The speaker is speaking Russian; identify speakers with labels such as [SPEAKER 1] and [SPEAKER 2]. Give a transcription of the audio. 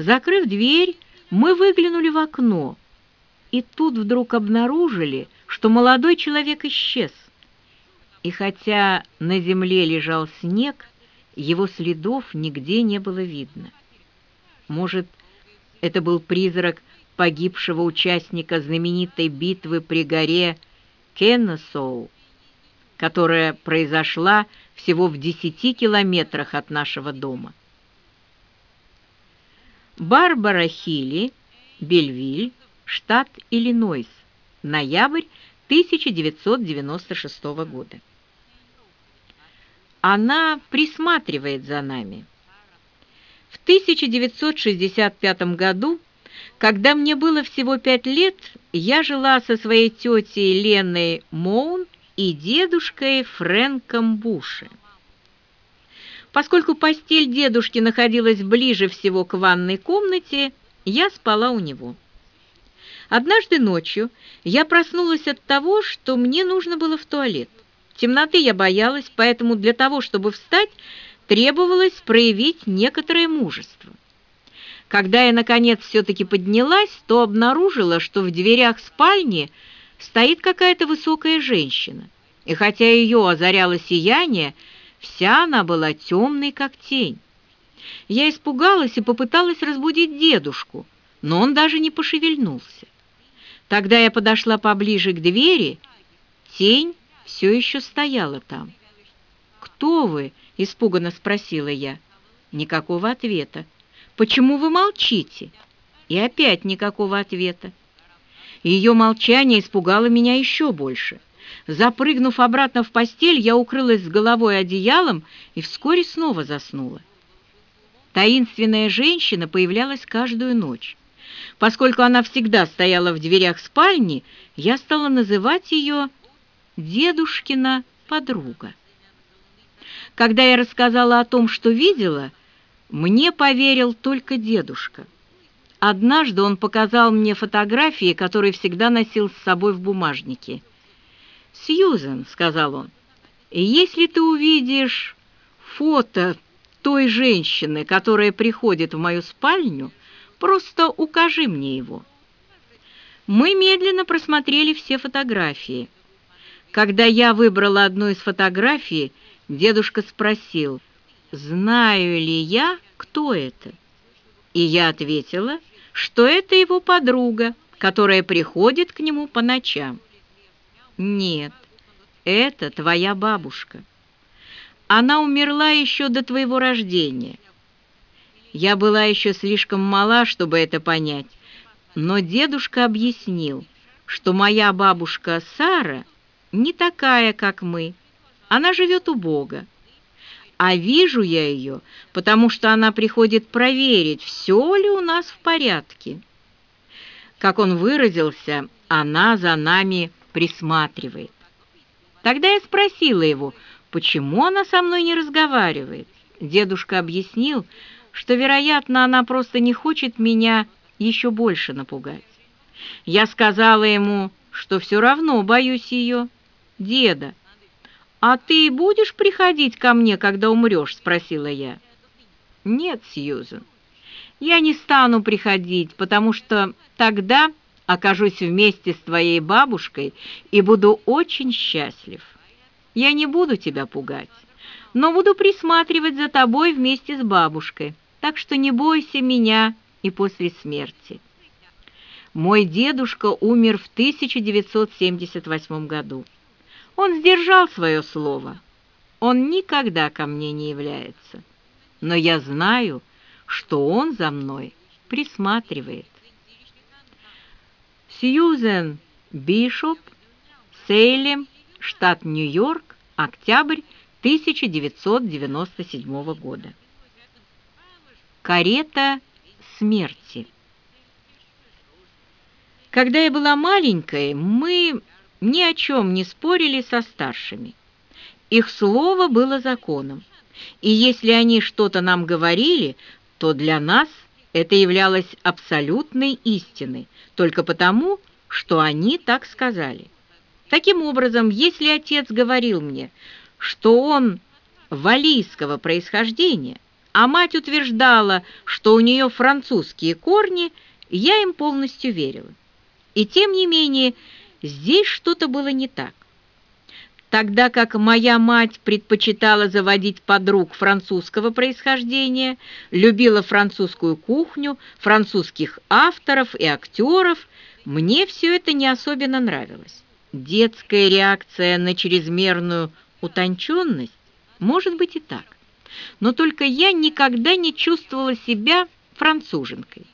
[SPEAKER 1] Закрыв дверь, мы выглянули в окно, и тут вдруг обнаружили, что молодой человек исчез. И хотя на земле лежал снег, его следов нигде не было видно. Может, это был призрак погибшего участника знаменитой битвы при горе Кеннесоу, которая произошла всего в десяти километрах от нашего дома. Барбара Хилли, Бельвиль, штат Иллинойс, ноябрь 1996 года. Она присматривает за нами. В 1965 году, когда мне было всего пять лет, я жила со своей тетей Леной Моун и дедушкой Фрэнком Буши. Поскольку постель дедушки находилась ближе всего к ванной комнате, я спала у него. Однажды ночью я проснулась от того, что мне нужно было в туалет. Темноты я боялась, поэтому для того, чтобы встать, требовалось проявить некоторое мужество. Когда я, наконец, все-таки поднялась, то обнаружила, что в дверях спальни стоит какая-то высокая женщина. И хотя ее озаряло сияние, Вся она была темной, как тень. Я испугалась и попыталась разбудить дедушку, но он даже не пошевельнулся. Тогда я подошла поближе к двери, тень все еще стояла там. «Кто вы?» — испуганно спросила я. Никакого ответа. «Почему вы молчите?» И опять никакого ответа. Ее молчание испугало меня еще больше. Запрыгнув обратно в постель, я укрылась с головой одеялом и вскоре снова заснула. Таинственная женщина появлялась каждую ночь. Поскольку она всегда стояла в дверях спальни, я стала называть ее «дедушкина подруга». Когда я рассказала о том, что видела, мне поверил только дедушка. Однажды он показал мне фотографии, которые всегда носил с собой в бумажнике. «Сьюзен», — сказал он, — «если ты увидишь фото той женщины, которая приходит в мою спальню, просто укажи мне его». Мы медленно просмотрели все фотографии. Когда я выбрала одну из фотографий, дедушка спросил, знаю ли я, кто это. И я ответила, что это его подруга, которая приходит к нему по ночам. Нет, это твоя бабушка. Она умерла еще до твоего рождения. Я была еще слишком мала, чтобы это понять, но дедушка объяснил, что моя бабушка Сара не такая, как мы. Она живет у Бога. А вижу я ее, потому что она приходит проверить, все ли у нас в порядке. Как он выразился, она за нами присматривает. Тогда я спросила его, почему она со мной не разговаривает. Дедушка объяснил, что, вероятно, она просто не хочет меня еще больше напугать. Я сказала ему, что все равно боюсь ее. «Деда, а ты будешь приходить ко мне, когда умрешь?» — спросила я. «Нет, Сьюзен, я не стану приходить, потому что тогда окажусь вместе с твоей бабушкой и буду очень счастлив. Я не буду тебя пугать, но буду присматривать за тобой вместе с бабушкой, так что не бойся меня и после смерти. Мой дедушка умер в 1978 году. Он сдержал свое слово. Он никогда ко мне не является. Но я знаю, что он за мной присматривает. Сьюзен Бишоп, Сейлем, штат Нью-Йорк, октябрь 1997 года. Карета смерти. Когда я была маленькой, мы ни о чем не спорили со старшими. Их слово было законом, и если они что-то нам говорили, то для нас это являлось абсолютной истиной, только потому, что они так сказали. Таким образом, если отец говорил мне, что он валийского происхождения, а мать утверждала, что у нее французские корни, я им полностью верила. И тем не менее, здесь что-то было не так. Тогда как моя мать предпочитала заводить подруг французского происхождения, любила французскую кухню, французских авторов и актеров, мне все это не особенно нравилось. Детская реакция на чрезмерную утонченность может быть и так. Но только я никогда не чувствовала себя француженкой.